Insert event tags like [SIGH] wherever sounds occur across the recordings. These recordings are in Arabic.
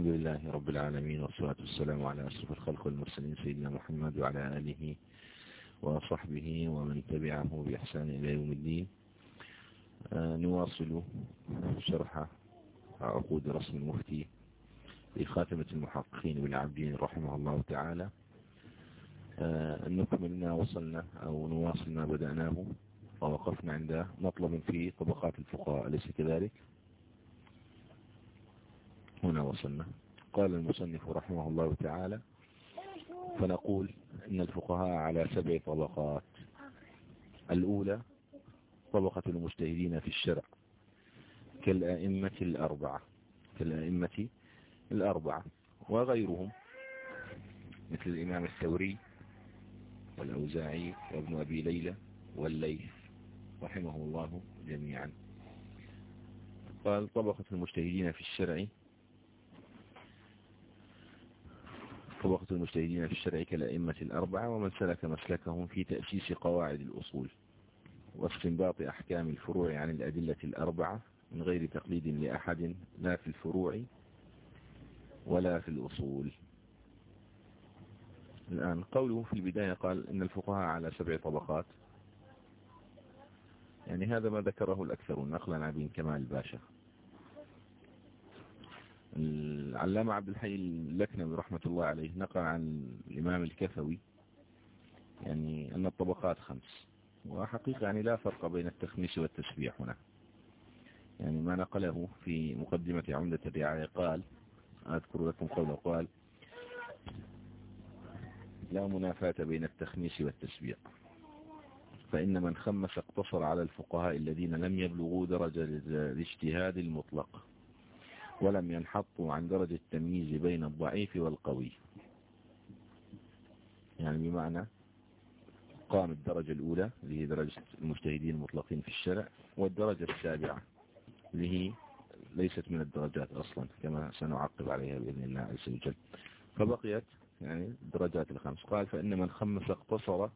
الحمد لله رب العالمين والصلاة والسلام على أشرف الخلق والمرسلين سيدنا محمد وعلى آله وصحبه ومن تبعه بإحسان إلى يوم الدين. آه، نواصل شرح عقود رسم المفتي لخاتمة المحققين بالعبدين رحمه الله تعالى. آه، نكمل ما وصلنا أو نواصل ما بدأناه ووقفنا عند مطلب في طبقات الفقهاء أليس كذلك؟ هنا وصلنا. قال المصنف رحمه الله تعالى فنقول إن الفقهاء على سبع طبقات. الأولى طبقة المجتهدين في الشرع كالأئمة الأربعة كالأئمة الأربعة وغيرهم مثل الإمام الثوري والأوزاعي وابن أبي ليلى والليث رحمه الله جميعا. قال طبقة المجتهدين في الشرع طبقة المجتهدين في الشرع كالأئمة الأربعة ومن سلك مسلكهم في تأسيس قواعد الأصول واستنباط أحكام الفروع عن الأدلة الأربعة من غير تقليد لأحد لا في الفروع ولا في الأصول. الآن قوله في البداية قال إن الفقهاء على سبع طبقات. يعني هذا ما ذكره الأكثرون نقلا عن كمال الباشا. العلامة عبد الحي اللكنوي رحمة الله عليه نقل عن الإمام الكفوي يعني أن الطبقات خمس. وحقيقة يعني لا فرق بين التخميس والتسبيح هنا. يعني ما نقله في مقدمة عمدة الرعاية قال أذكر لكم قوله قال لا منافاة بين التخميس والتسبيح فإن من خمس اقتصر على الفقهاء الذين لم يبلغوا درجة الاجتهاد المطلق. ولم ينحطوا عن درجة التمييز بين الضعيف والقوي. يعني بمعنى قام الدرجة الأولى اللي هي درجة المجتهدين المطلقين في الشرع والدرجة السابعة اللي هي ليست من الدرجات أصلا كما سنعقب عليها بإذن الله عز وجل. فبقيت يعني الدرجات الخمس. قال فإن من خمس اقتصر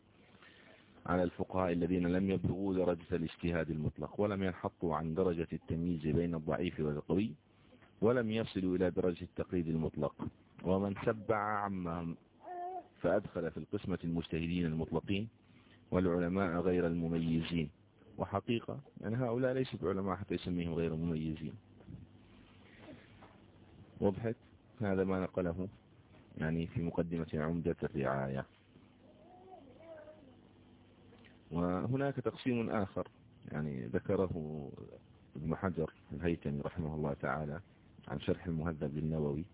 على الفقهاء الذين لم يبلغوا درجة الاجتهاد المطلق ولم ينحطوا عن درجة التمييز بين الضعيف والقوي ولم يصلوا إلى درجة التقليد المطلق. ومن سبع عمهم فأدخل في القسمة المجتهدين المطلقين والعلماء غير المميزين. وحقيقة يعني هؤلاء ليسوا بعلماء حتى يسميهم غير مميزين وضحت هذا ما نقله يعني في مقدمة عمدة الرعاية. وهناك تقسيم آخر يعني ذكره ابن حجر الهيتمي رحمه الله تعالى. عن شرح المهذب للنووي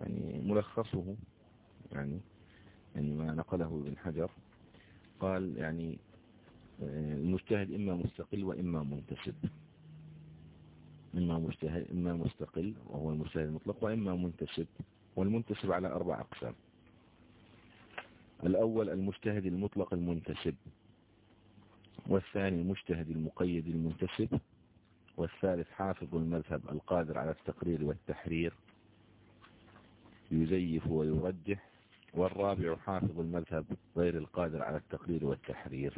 يعني ملخصه يعني يعني ما نقله ابن حجر. قال يعني آه، المجتهد إما مستقل وإما منتسب. إما مجتهد إما مستقل وهو المجتهد المطلق وإما منتسب. والمنتسب على أربع أقسام. الأول المجتهد المطلق المنتسب والثاني المجتهد المقيد المنتسب. والثالث حافظ المذهب القادر على التقرير والتحرير. يزيف ويرجح. والرابع حافظ المذهب غير القادر على التقرير والتحرير.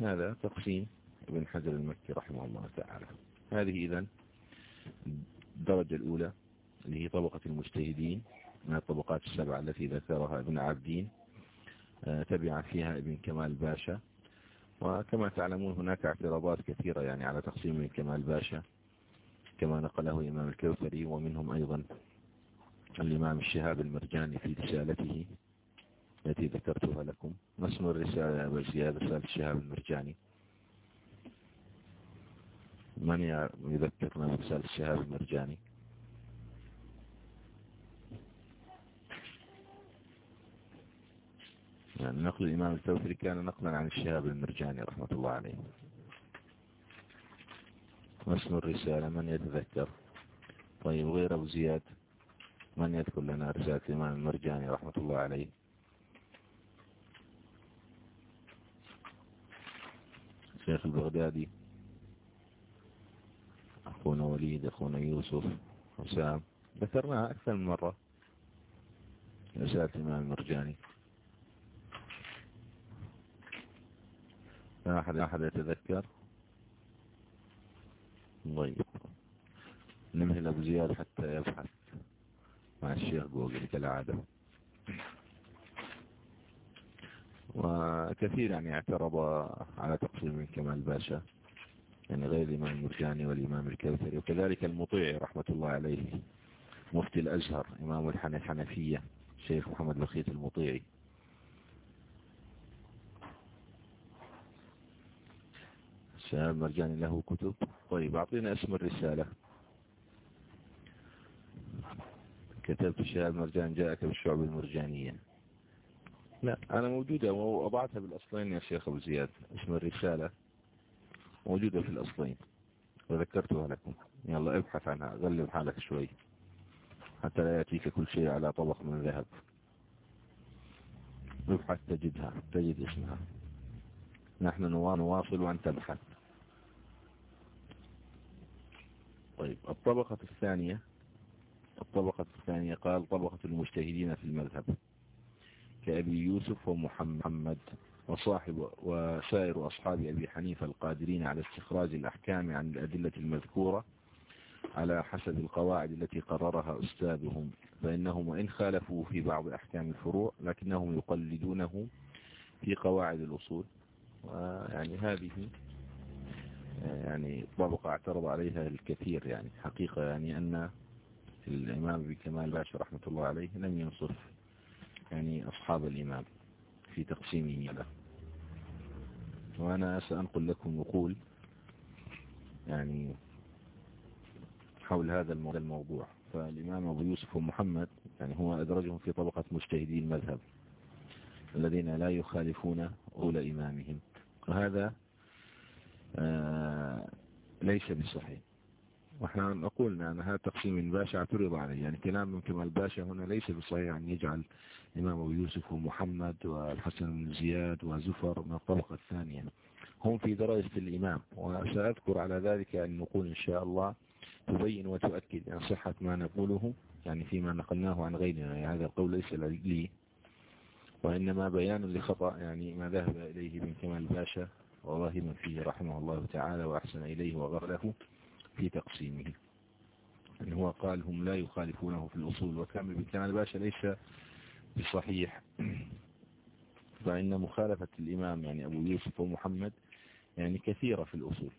هذا تقسيم ابن حجر المكي رحمه الله تعالى. هذه إذن الدرجة الأولى اللي هي طبقة المجتهدين من الطبقات السبعة التي ذكرها ابن عبدين آه، تبع فيها ابن كمال باشا. وكما تعلمون هناك اعتراضات كثيرة يعني على تقسيم كمال باشا كما نقله إمام الكوثري ومنهم أيضا الإمام الشهاب المرجاني في رسالته التي ذكرتها لكم. ما اسم الرسالة رسالة الشهاب المرجاني. من يذكرنا برسالة الشهاب المرجاني؟ يعني نقل الإمام الثوثري كان نقلا عن الشهاب المرجاني رحمة الله عليه. واسم الرسالة من يتذكر؟ طيب غير أبو زياد من يذكر لنا رسالة الإمام المرجاني رحمة الله عليه؟ شيخ البغدادي أخونا وليد أخونا يوسف حسام ذكرناها أكثر من مرة. رسالة الإمام المرجاني لا أحد أحد يتذكر؟ طيب. نمهل أبو زياد حتى يبحث مع الشيخ جوجل كالعادة. وكثير يعني اعترض على تقسيم كمال باشا يعني غير الإمام المرجاني والإمام الكوثري وكذلك المطيع رحمة الله عليه مفتي الأزهر إمام الحنفية الشيخ محمد بخيت المطيعي. شهاب مرجاني له كتب. طيب أعطينا اسم الرسالة. كتبت شهاب مرجان جاءك بالشعب المرجانية. لا. أنا موجودة وأضعتها بالأصلين يا شيخ أبو زياد. اسم الرسالة موجودة في الأصلين. وذكرتها لكم. يلا ابحث عنها غلب حالك شوي. حتى لا يأتيك كل شيء على طبق من ذهب. ابحث تجدها تجد اسمها. نحن نواصل وأن تبحث. طيب الطبقة الثانية الطبقة الثانية قال طبقة المجتهدين في المذهب كأبي يوسف ومحمد وصاحب وسائر أصحاب أبي حنيفة القادرين على استخراج الأحكام عن الأدلة المذكورة على حسب القواعد التي قررها أستاذهم فإنهم وإن خالفوا في بعض أحكام الفروع لكنهم يقلدونه في قواعد الأصول. ويعني هذه يعني طبقة اعترض عليها الكثير يعني. حقيقة يعني أن الإمام بكمال باشا رحمة الله عليه لم ينصف يعني أصحاب الإمام في تقسيمه له. وأنا سأنقل لكم نقول يعني حول هذا الموضوع. فالإمام أبو يوسف ومحمد يعني هو أدرجهم في طبقة مجتهدي المذهب الذين لا يخالفون أولى إمامهم. وهذا ليس بصحيح. ونحن نقول أن هذا تقسيم الباشا اعترض عليه. يعني كلام من كمال الباشا هنا ليس بصحيح أن يجعل الإمام أبو يوسف ومحمد والحسن بن زياد وزفر من الطبقة الثانية. هم في درجة الإمام وسأذكر على ذلك أن نقول إن شاء الله تبين وتؤكد عن صحة ما نقوله يعني فيما نقلناه عن غيرنا. يعني هذا القول ليس لي وإنما بيان لخطأ يعني ما ذهب إليه ابن كمال باشا وراهما فيه رحمه الله تعالى وأحسن إليه وغرله في تقسيمه. يعني هو قال هم لا يخالفونه في الأصول. وكان ابن كمال باشا ليس بصحيح. [CLEARS THROAT] فإن مخالفة الإمام يعني أبو يوسف ومحمد يعني كثيرة في الأصول.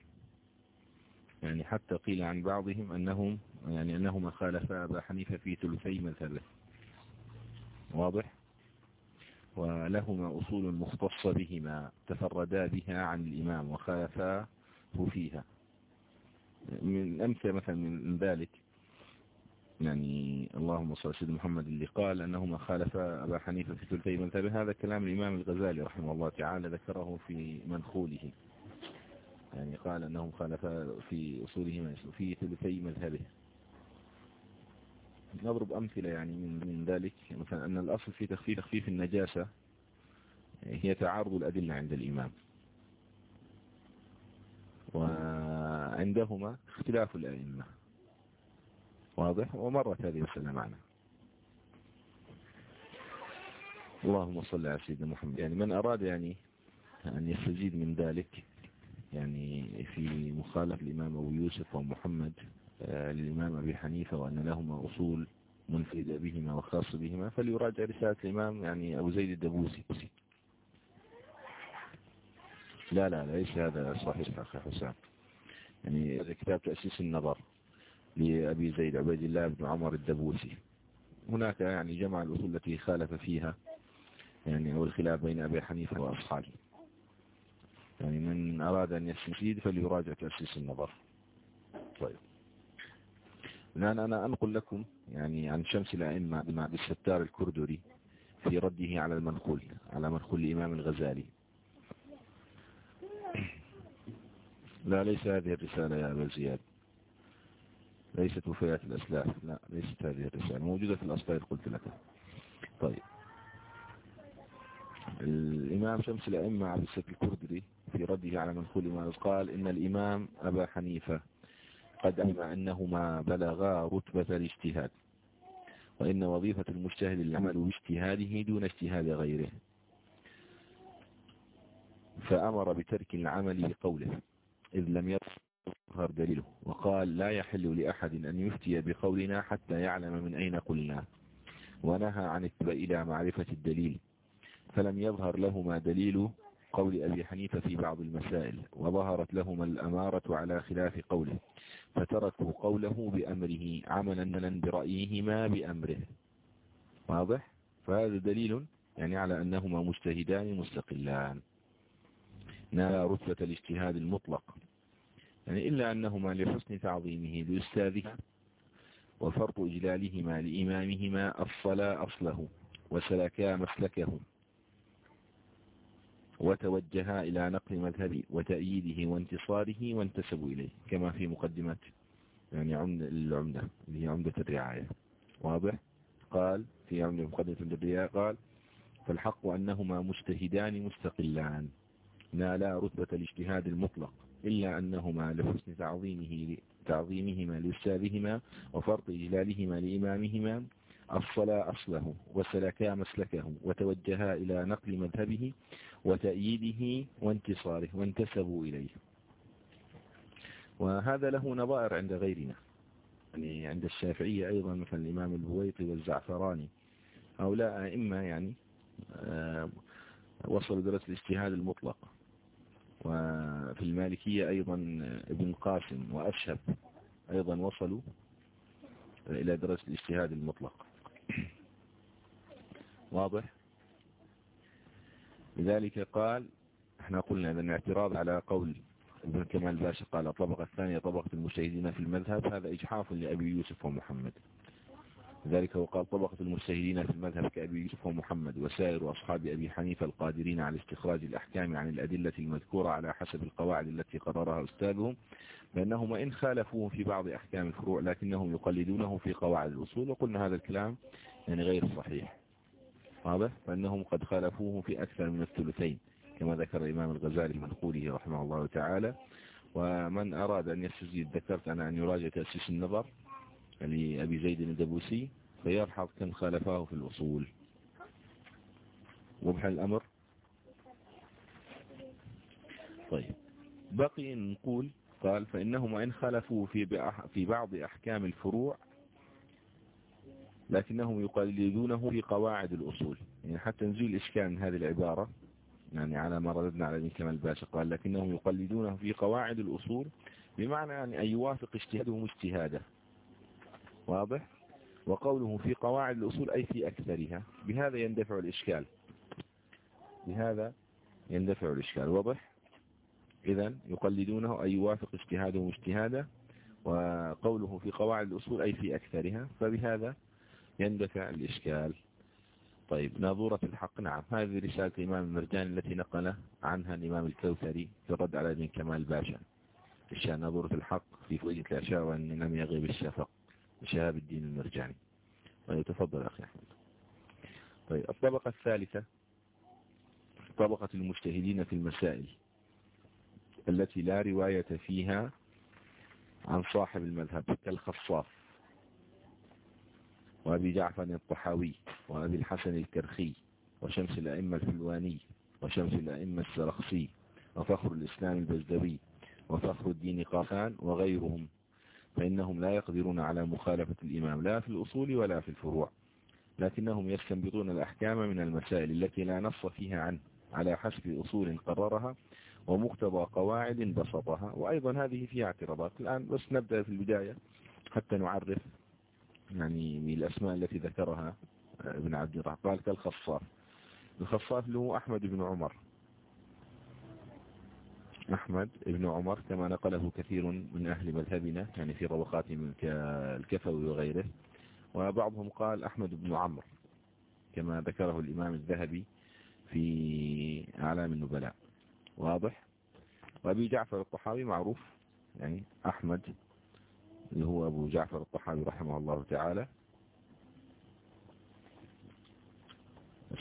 يعني حتى قيل عن بعضهم أنهم يعني أنهما خالفا أبا حنيفة في ثلثي مذهبه واضح؟ ولهما أصول مختصة بهما تفردا بها عن الإمام وخالفاه فيها. من أمثلة مثلا من ذلك يعني اللهم صل على سيدنا محمد اللي قال أنهما خالفا أبا حنيفة في ثلثي مذهبه. هذا كلام الإمام الغزالي رحمه الله تعالى ذكره في منخوله. يعني قال أنهم خالفا في أصولهما في ثلثي مذهبه. نضرب أمثلة يعني من, ذلك. مثلا أن الأصل في تخفيف تخفيف النجاسة هي تعارض الأدلة عند الإمام. وعندهما اختلاف الأئمة. واضح؟ ومرت هذه السنة معنا. اللهم صل على سيدنا محمد. يعني من أراد يعني أن يستزيد من ذلك يعني في مخالف الإمام أبو يوسف ومحمد للإمام أبي حنيفة وأن لهما أصول منفردة بهما وخاصة بهما فليراجع رسالة الإمام يعني أبو زيد الدبوسي. لا لا ليس هذا صحيح أخي حسام. يعني هذا كتاب تأسيس النظر لأبي زيد عبيد الله بن عمر الدبوسي. هناك يعني جمع الأصول التي خالف فيها يعني هو الخلاف بين أبي حنيفة وأصحابه. يعني من أراد أن يستفيد فليراجع تأسيس النظر. طيب. الآن أنا أنقل لكم يعني عن شمس الأئمة مع الستار الكردوري في رده على المنخول على منخول الإمام الغزالي. لا ليس هذه الرسالة يا أبا زياد. ليست وفيات الأسلاف. لا ليست هذه الرسالة. موجودة في الأصفار قلت لك. طيب. الإمام شمس الأئمة عبد السيد الكردري في رده على منخول ما قال إن الإمام أبا حنيفة قد ألم أنهما بلغا رتبة الاجتهاد وإن وظيفة المجتهد العمل باجتهاده دون اجتهاد غيره. فأمر بترك العمل بقوله إذ لم يظهر دليله وقال لا يحل لأحد أن يفتي بقولنا حتى يعلم من أين قلنا. ونهى عن التبع إلى معرفة الدليل فلم يظهر لهما دليل قول أبي حنيفة في بعض المسائل وظهرت لهما الأمارة على خلاف قوله فتركوا قوله بأمره عملا برأيهما بأمره. واضح؟ فهذا دليل يعني على أنهما مجتهدان مستقلان. نال رتبة الاجتهاد المطلق. يعني إلا أنهما لحسن تعظيمه لأستاذه وفرط إجلالهما لإمامهما أصلا أصله وسلكا مسلكه وتوجها إلى نقل مذهبه وتأييده وانتصاره وانتسبوا إليه كما في مقدمة يعني عمدة العمدة اللي هي عمدة الرعاية. واضح؟ قال في عمدة مقدمة الرعاية قال فالحق أنهما مجتهدان مستقلان نالا رتبة الاجتهاد المطلق إلا أنهما لحسن تعظيمه تعظيمهما لأستاذهما وفرط إجلالهما لإمامهما أصلا أصله وسلكا مسلكه وتوجها إلى نقل مذهبه وتأييده وانتصاره وانتسبوا إليه. وهذا له نظائر عند غيرنا يعني عند الشافعية أيضا مثل الإمام البويطي والزعفراني. هؤلاء أئمة يعني آه، وصلوا درجة الاجتهاد المطلق. وفي المالكية أيضا ابن قاسم وأشهب أيضا وصلوا إلى درجة الاجتهاد المطلق. واضح؟ لذلك قال إحنا قلنا إن الاعتراض على قول ابن كمال باشا قال الطبقة الثانية طبقة المجتهدين في المذهب هذا إجحاف لأبي يوسف ومحمد. ذلك وقال طبقة المجتهدين في المذهب كأبي يوسف ومحمد وسائر أصحاب أبي حنيفة القادرين على استخراج الأحكام عن الأدلة المذكورة على حسب القواعد التي قررها أستاذهم فإنهم إن خالفوه في بعض أحكام الفروع لكنهم يقلدونه في قواعد الأصول وقلنا هذا الكلام يعني غير صحيح. واضح؟ فإنهم قد خالفوه في أكثر من الثلثين كما ذكر الإمام الغزالي من قوله رحمه الله تعالى ومن أراد أن يستزيد ذكرت أنا أن يراجع تأسيس النظر لأبي زيد الدبوسي فيرحض كم خالفاه في الأصول. وضح الأمر. طيب. بقي نقول قال فإنهم إن خالفوا في في بعض أحكام الفروع لكنهم يقلدونه في قواعد الأصول. يعني حتى نزيل الإشكال من هذه العبارة يعني على ما رددنا على ابن كمال باشا قال لكنهم يقلدونه في قواعد الأصول بمعنى أن يوافق اجتهادهم اجتهاده. واضح؟ وقوله في قواعد الأصول أي في أكثرها. بهذا يندفع الإشكال. بهذا يندفع الإشكال. واضح؟ إذا يقلدونه أي يوافق اجتهادهم اجتهاده وقوله في قواعد الأصول أي في أكثرها. فبهذا يندفع الإشكال. طيب ناظورة الحق. نعم. هذه رسالة الإمام المرجاني التي نقل عنها الإمام الكوثري في الرد على ابن كمال باشا. الشان ناظورة الحق في فوجة الأشياء وأن لم يغيب الشفق. شهاب الدين المرجاني. طيب تفضل أخي أحمد. طيب الطبقة الثالثة طبقة المجتهدين في المسائل التي لا رواية فيها عن صاحب المذهب كالخصاف وأبي جعفر الطحاوي وأبي الحسن الكرخي وشمس الأئمة الحلواني وشمس الأئمة السرخسي وفخر الإسلام البزدوي وفخر الدين قاسان وغيرهم فإنهم لا يقدرون على مخالفة الإمام لا في الأصول ولا في الفروع لكنهم يستنبطون الأحكام من المسائل التي لا نص فيها عنه على حسب أصول قررها ومقتضى قواعد بسطها. وأيضا هذه فيها اعتراضات. الآن بس نبدأ في البداية حتى نعرف يعني من الأسماء التي ذكرها ابن عبد الرحمن قال كالخصاف. الخصاف له أحمد بن عمر. أحمد بن عمر كما نقله كثير من أهل مذهبنا يعني في طبقاتهم كالكفوي وغيره. وبعضهم قال أحمد بن عمرو كما ذكره الإمام الذهبي في أعلام النبلاء. واضح؟ وأبي جعفر الطحاوي معروف يعني أحمد اللي هو أبو جعفر الطحاوي رحمه الله تعالى.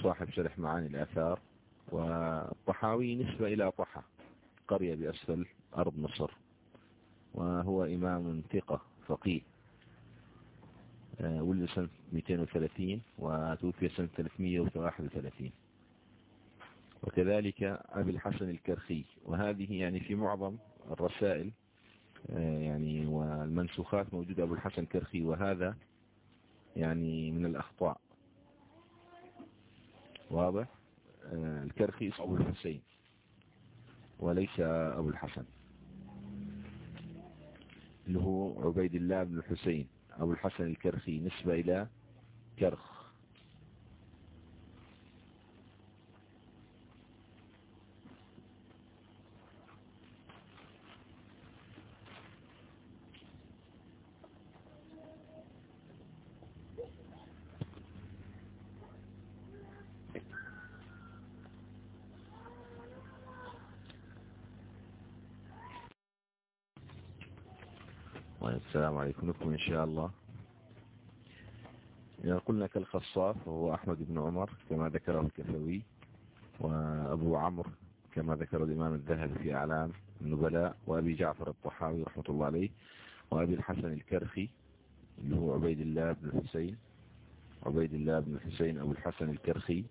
صاحب شرح معاني الآثار. والطحاوي نسبة إلى طحا. قرية بأسفل أرض مصر وهو إمام ثقة فقيه. آه، ولد سنة 230 وتوفي سنة 331 وكذلك أبي الحسن الكرخي وهذه يعني في معظم الرسائل يعني والمنسوخات موجود أبو الحسن كرخي وهذا يعني من الأخطاء. واضح؟ الكرخي أبو الحسين. وليس أبو الحسن. اللي هو عبيد الله بن الحسين أبو الحسن الكرخي نسبة إلى كرخ. السلام عليكم. لكم إن شاء الله. إذا قلنا كالخصاف وهو أحمد بن عمر كما ذكره الكفوي وأبو عمرو كما ذكر الإمام الذهبي في أعلام النبلاء وأبي جعفر الطحاوي رحمة الله عليه وأبي الحسن الكرخي اللي هو عبيد الله بن الحسين عبيد الله بن الحسين أبو الحسن الكرخي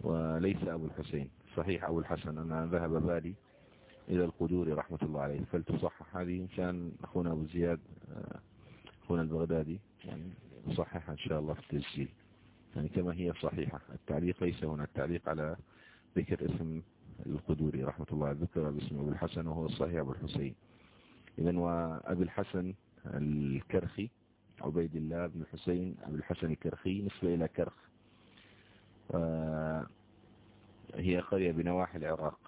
وليس أبو الحسين. صحيح أبو الحسن أنا ذهب بالي إلى القدوري رحمة الله عليه. فلتصحح هذه كان أخونا أبو زياد آه، أخونا البغدادي يعني صححها إن شاء الله في التسجيل. يعني كما هي صحيحة. التعليق ليس هنا. التعليق على ذكر اسم القدوري رحمة الله ذكر باسم أبو الحسن وهو الصحيح أبو الحسين. إذن وأبي الحسن الكرخي عبيد الله بن الحسين أبو الحسن الكرخي نسبة إلى كرخ آه، هي قرية بنواحي العراق.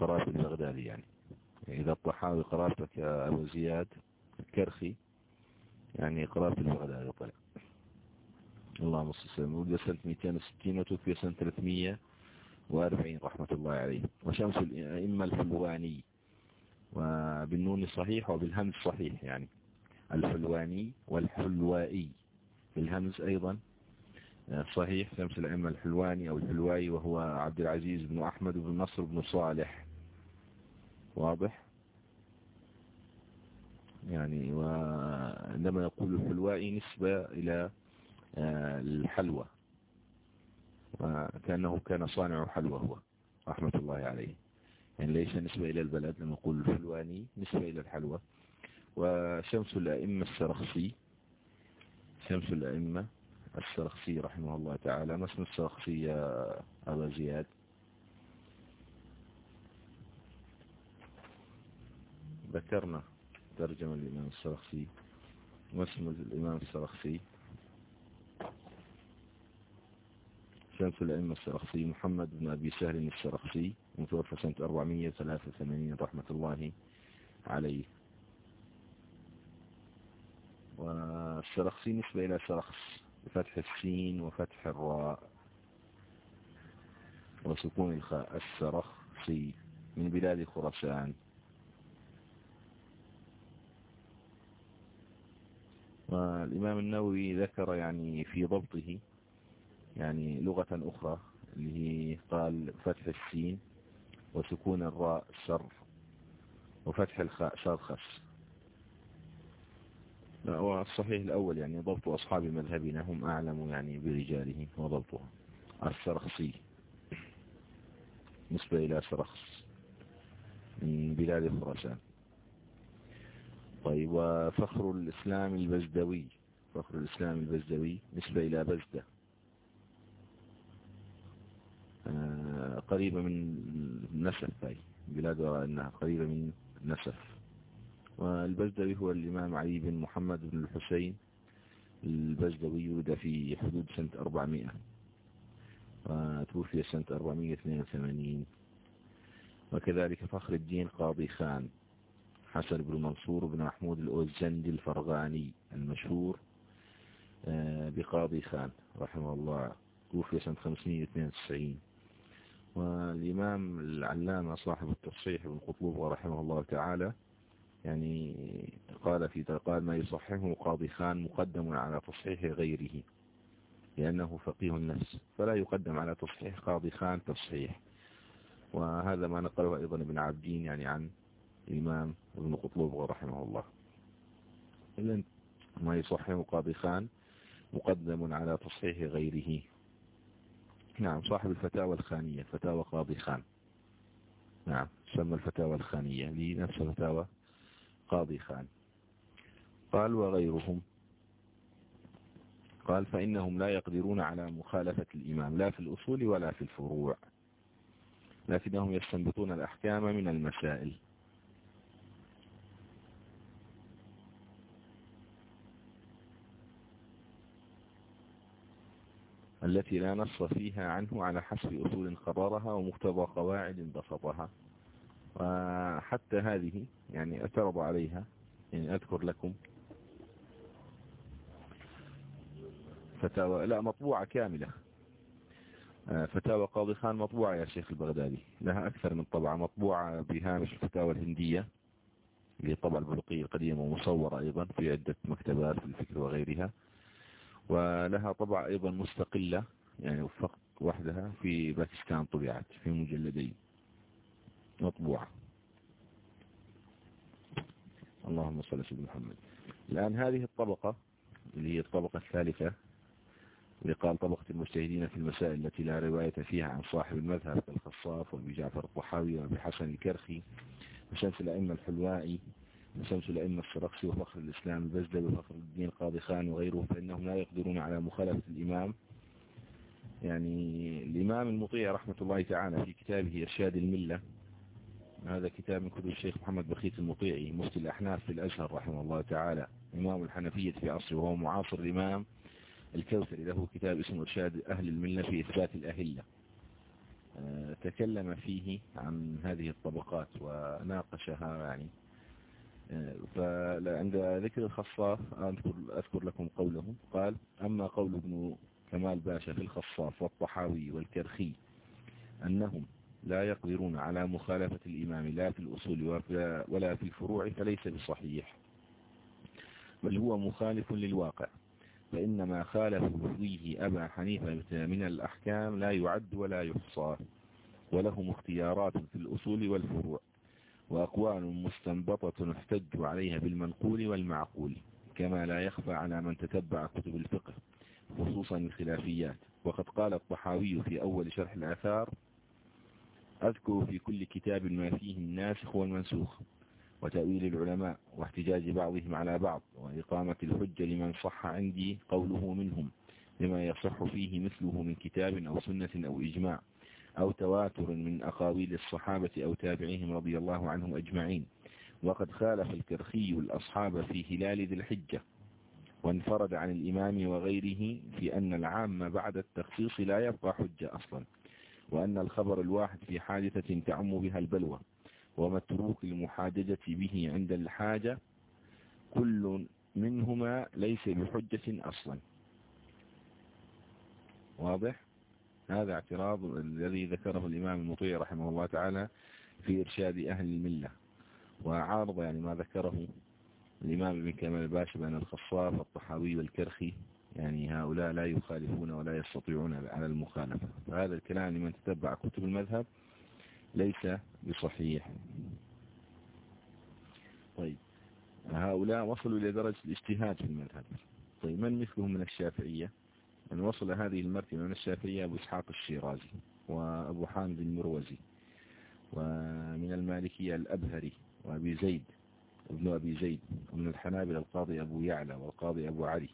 قرابة البغدادي يعني. إذا الطحاوي قرابتك يا أبو زياد الكرخي يعني قرابة البغدادي. طلع اللهم صل وسلم. ولد سنة 260 وتوفي سنة 340 رحمة الله عليه. وشمس الأئمة الحلواني. وبالنون صحيح وبالهمز صحيح يعني. الحلواني والحلوائي. بالهمز أيضا. صحيح. شمس الأئمة الحلواني أو الحلوائي وهو عبد العزيز بن أحمد بن نصر بن صالح. واضح؟ يعني وعندما يقول الحلوائي نسبة إلى آه، الحلوى. وكأنه كان صانع حلوى هو رحمة الله عليه. يعني ليس نسبة إلى البلد لما يقول الحلواني نسبة إلى الحلوى. وشمس الأئمة السرخسي شمس الأئمة السرخسي رحمه الله تعالى. ما اسم السرخسي يا أبا زياد؟ ذكرنا ترجمة الإمام السرخسي واسم الإمام السرخسي. شمس الأئمة السرخسي محمد بن أبي سهل السرخسي متوفى سنة 483 رحمة الله عليه. والسرخسي نسبة إلى سرخس بفتح السين وفتح الراء وسكون الخاء. السرخسي من بلاد خراسان. والإمام النووي ذكر يعني في ضبطه يعني لغة أخرى اللي هي قال فتح السين وسكون الراء سر وفتح الخاء شرخس والصحيح الأول يعني ضبط أصحاب مذهبنا هم أعلم يعني برجاله وضبطه السرخسي نسبة إلى سرخس من بلاد خراسان. طيب وفخر الإسلام البزدوي فخر الإسلام البزدوي نسبة إلى بزدة. آه، قريبة من نسف هاي بلاد أنها قريبة من نسف. والبزدوي هو الإمام علي بن محمد بن الحسين البزدوي ولد في حدود سنة 400 وتوفي سنة 482 وكذلك فخر الدين قاضي خان. حسن بن منصور بن محمود الأوزندي الفرغاني المشهور آه، بقاضي خان رحمه الله توفي سنة 592 والإمام العلامة صاحب التصحيح ابن قطلوب رحمه الله تعالى يعني قال في قال ما يصححه قاضي خان مقدم على تصحيح غيره لأنه فقيه النفس فلا يقدم على تصحيح قاضي خان تصحيح. وهذا ما نقله أيضا ابن عبدين يعني عن الإمام ابن قطلوب رحمه الله. إذن ما يصححه قاضي خان مقدم على تصحيح غيره. نعم صاحب الفتاوى الخانية فتاوى قاضي خان. نعم سمى الفتاوى الخانية لنفس فتاوى قاضي خان. قال وغيرهم. قال فإنهم لا يقدرون على مخالفة الإمام لا في الأصول ولا في الفروع. لكنهم يستنبطون الأحكام من المسائل. التي لا نص فيها عنه على حسب أصول قررها ومقتضى قواعد بسطها. وحتى هذه يعني اعترض عليها يعني أذكر لكم. فتاوى لا مطبوعة كاملة. آه، فتاوى قاضي خان مطبوعة يا شيخ البغدادي. لها أكثر من طبعة مطبوعة بهامش الفتاوى الهندية اللي طبع البلقية القديمة ومصورة أيضا في عدة مكتبات في الفكر وغيرها. ولها طبعة أيضا مستقلة يعني فقط وحدها في باكستان طبعت في مجلدين. مطبوعة. اللهم صل على محمد. الآن هذه الطبقة اللي هي الطبقة الثالثة اللي قال طبقة المجتهدين في المسائل التي لا رواية فيها عن صاحب المذهب كالخصاف وأبي جعفر الطحاوي وأبي حسن الكرخي وشمس الأئمة الحلوائي وشمس الأئمة السرقسي وفخر الإسلام البزدل وفخر الدين قاضي خان وغيره فإنهم لا يقدرون على مخالفة الإمام. يعني الإمام المطيع رحمة الله تعالى في كتابه إرشاد الملة هذا كتاب من كتب الشيخ محمد بخيت المطيعي مفتي الأحناف في الأزهر رحمه الله تعالى. إمام الحنفية في عصره وهو معاصر الإمام الكوثري له كتاب اسمه إرشاد أهل الملة في إثبات الأهلة. آه، تكلم فيه عن هذه الطبقات وناقشها يعني. فعند ذكر الخصاف أذكر, لكم قوله قال أما قول ابن كمال باشا في الخصاف والطحاوي والكرخي أنهم لا يقدرون على مخالفة الإمام لا في الأصول ولا في الفروع فليس بصحيح بل هو مخالف للواقع فإن ما خالف فيه أبا حنيفة من الأحكام لا يعد ولا يحصى ولهم اختيارات في الأصول والفروع. وأقوال مستنبطة احتج عليها بالمنقول والمعقول كما لا يخفى على من تتبع كتب الفقه خصوصا الخلافيات. وقد قال الطحاوي في أول شرح الآثار أذكر في كل كتاب ما فيه الناسخ والمنسوخ وتأويل العلماء واحتجاج بعضهم على بعض وإقامة الحجة لمن صح عندي قوله منهم لما يصح فيه مثله من كتاب أو سنة أو إجماع. أو تواتر من أقاويل الصحابة أو تابعيهم رضي الله عنهم أجمعين. وقد خالف الكرخي الأصحاب في هلال ذي الحجة وانفرد عن الإمام وغيره في أن العام بعد التخصيص لا يبقى حجة أصلا وأن الخبر الواحد في حادثة تعم بها البلوى ومتروك المحاججة به عند الحاجة كل منهما ليس بحجة أصلا. واضح؟ هذا اعتراض الذي ذكره الإمام المطيع رحمه الله تعالى في إرشاد أهل الملة وعارض يعني ما ذكره الإمام ابن كمال الباشا بأن الخصاف الطحاوي والكرخي يعني هؤلاء لا يخالفون ولا يستطيعون على المخالفة. فهذا الكلام لمن تتبع كتب المذهب ليس بصحيح. طيب هؤلاء وصلوا إلى درجة الاجتهاد في المذهب. طيب من مثلهم من الشافعية؟ من وصل هذه المرتبة من الشافعية أبو إسحاق الشيرازي وأبو حامد المروزي ومن المالكية الأبهري وأبي زيد ابن أبي زيد ومن الحنابل القاضي أبو يعلى والقاضي أبو علي.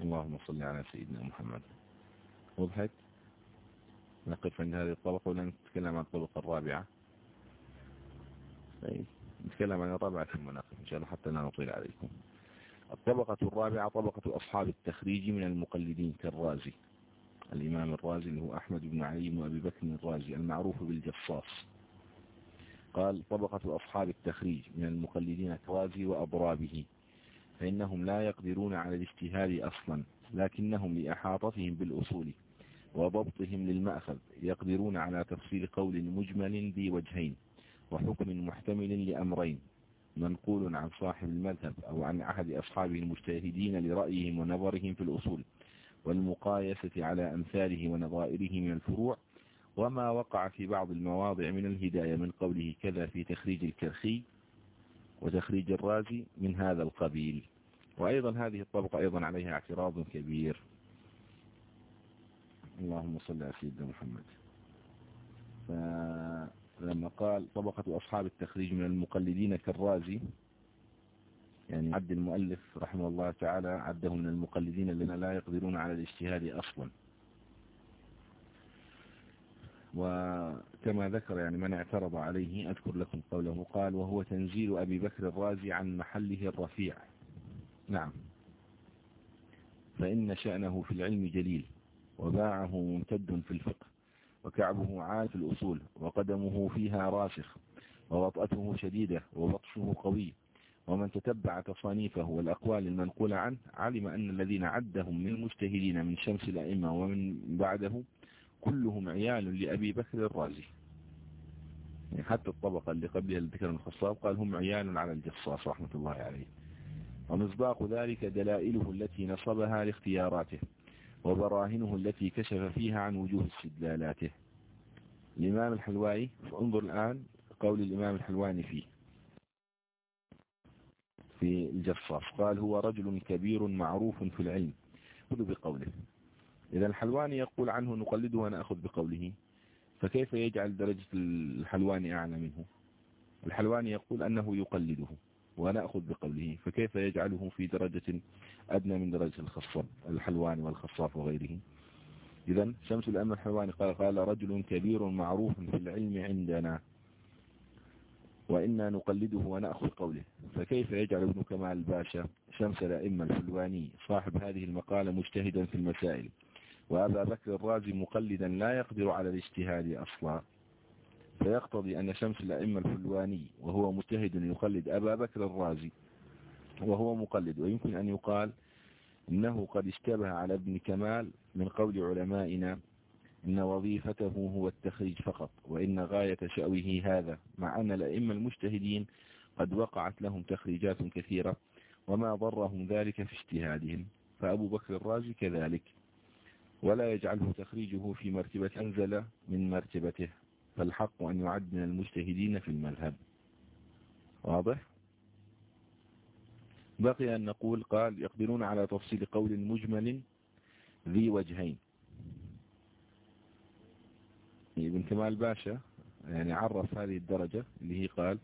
اللهم صل على سيدنا محمد. وضحت نقف عند هذه الطبقة ولا نتكلم عن الطبقة الرابعة؟ طيب. نتكلم عن الرابعة ثم نقف إن شاء الله حتى لا نطيل عليكم. الطبقة الرابعة طبقة أصحاب التخريج من المقلدين كالرازي. الإمام الرازي اللي هو أحمد بن علي بن أبي بكر الرازي المعروف بالجصاص. قال طبقة أصحاب التخريج من المقلدين كرازي وأضرابه فإنهم لا يقدرون على الاجتهاد أصلا لكنهم لأحاطتهم بالأصول وضبطهم للمأخذ يقدرون على تفصيل قول مجمل ذي وجهين وحكم محتمل لأمرين. منقول عن صاحب المذهب أو عن أحد أصحابه المجتهدين لرأيهم ونظرهم في الأصول والمقايسة على أمثاله ونظائره من الفروع وما وقع في بعض المواضع من الهداية من قوله كذا في تخريج الكرخي وتخريج الرازي من هذا القبيل. وأيضا هذه الطبقة أيضا عليها اعتراض كبير. اللهم صل على سيدنا محمد. لما قال طبقة أصحاب التخريج من المقلدين كالرازي يعني عد المؤلف رحمه الله تعالى عده من المقلدين الذين لا يقدرون على الاجتهاد أصلا. وكما ذكر يعني من اعترض عليه أذكر لكم قوله قال وهو تنزيل أبي بكر الرازي عن محله الرفيع. نعم. فإن شأنه في العلم جليل وباعه ممتد في الفقه. وكعبه عال في الأصول وقدمه فيها راسخ ووطأته شديدة وبطشه قوي ومن تتبع تصانيفه والأقوال المنقولة عنه علم أن الذين عدهم من المجتهدين من شمس الأئمة ومن بعده كلهم عيال لأبي بكر الرازي. يعني حتى الطبقة اللي قبلها الذكر الخصاب قال هم عيال على الجصاص رحمة الله عليه. ومصداق ذلك دلائله التي نصبها لاختياراته. وبراهنه التي كشف فيها عن وجوه استدلالاته. الإمام الحلواني انظر الآن قول الإمام الحلواني فيه. في الجصاص قال هو رجل كبير معروف في العلم. خذ بقوله. إذا الحلواني يقول عنه نقلده ونأخذ بقوله. فكيف يجعل درجة الحلواني أعلى منه؟ الحلواني يقول أنه يقلده. ونأخذ بقوله فكيف يجعله في درجة أدنى من درجة الخصاب الحلواني والخصاف وغيره؟ إذا شمس الأمر الحلواني قال قال رجل كبير معروف في العلم عندنا وإنا نقلده ونأخذ قوله. فكيف يجعل ابن كمال باشا شمس الأئمة الحلواني صاحب هذه المقالة مجتهدا في المسائل؟ وأبا بكر الرازي مقلدا لا يقدر على الاجتهاد أصلا. فيقتضي أن شمس الأئمة الحلواني وهو مجتهد يقلد أبا بكر الرازي وهو مقلد ويمكن أن يقال إنه قد اشتبه على ابن كمال من قول علمائنا إن وظيفته هو التخريج فقط وإن غاية شأوه هذا مع أن الأئمة المجتهدين قد وقعت لهم تخريجات كثيرة وما ضرهم ذلك في اجتهادهم فأبو بكر الرازي كذلك. ولا يجعله تخريجه في مرتبة أنزل من مرتبته. فالحق أن يعد من المجتهدين في المذهب. واضح؟ بقي أن نقول قال يقدرون على تفصيل قول مجمل ذي وجهين. ابن كمال باشا يعني عرف هذه الدرجة اللي هي قال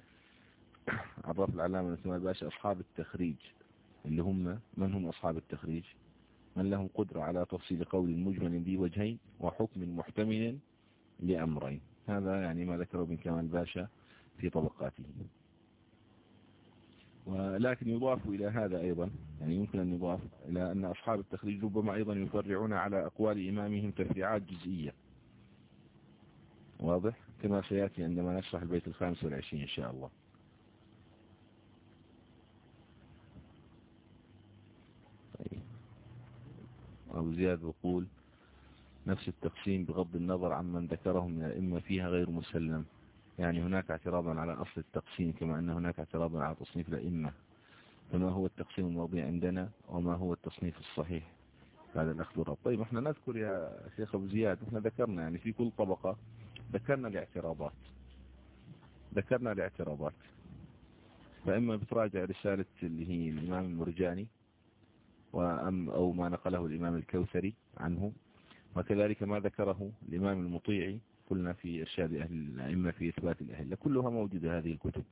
[CLEARS THROAT] عرف العلامة ابن كمال باشا أصحاب التخريج. اللي هم من هم أصحاب التخريج؟ من لهم قدرة على تفصيل قول مجمل ذي وجهين وحكم محتمل لأمرين. هذا يعني ما ذكره ابن كمال باشا في طبقاته. ولكن يضاف إلى هذا أيضا يعني يمكن أن يضاف إلى أن أصحاب التخريج ربما أيضا يفرعون على أقوال إمامهم تفريعات جزئية. واضح؟ كما سيأتي عندما نشرح البيت الخامس والعشرين إن شاء الله. طيب. أبو زياد يقول نفس التقسيم بغض النظر عمن ذكره من الأئمة فيها غير مسلم. يعني هناك اعتراضا على أصل التقسيم كما أن هناك اعتراضا على تصنيف الأئمة. فما هو التقسيم الموضوع عندنا وما هو التصنيف الصحيح؟ بعد الأخذ والرب طيب إحنا نذكر يا شيخ أبو زياد إحنا ذكرنا يعني في كل طبقة ذكرنا الاعتراضات. ذكرنا الاعتراضات. فإما بتراجع رسالة اللي هي الإمام المرجاني وأم أو ما نقله الإمام الكوثري عنه. وكذلك ما ذكره الإمام المطيعي قلنا في إرشاد أهل الأئمة في إثبات الأهلة كلها موجودة هذه الكتب.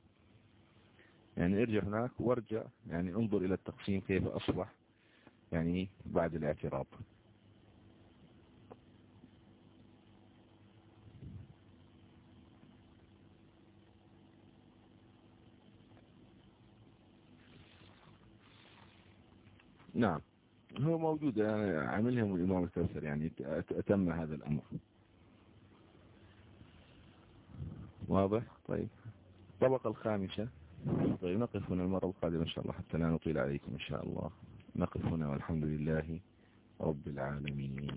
يعني ارجع هناك وارجع يعني انظر إلى التقسيم كيف أصبح يعني بعد الاعتراض. نعم. هو موجود عملهم الإمام الكوثر يعني أتم هذا الأمر. واضح؟ طيب. الطبقة الخامسة. طيب نقف هنا المرة القادمة إن شاء الله حتى لا نطيل عليكم إن شاء الله. نقف هنا والحمد لله رب العالمين.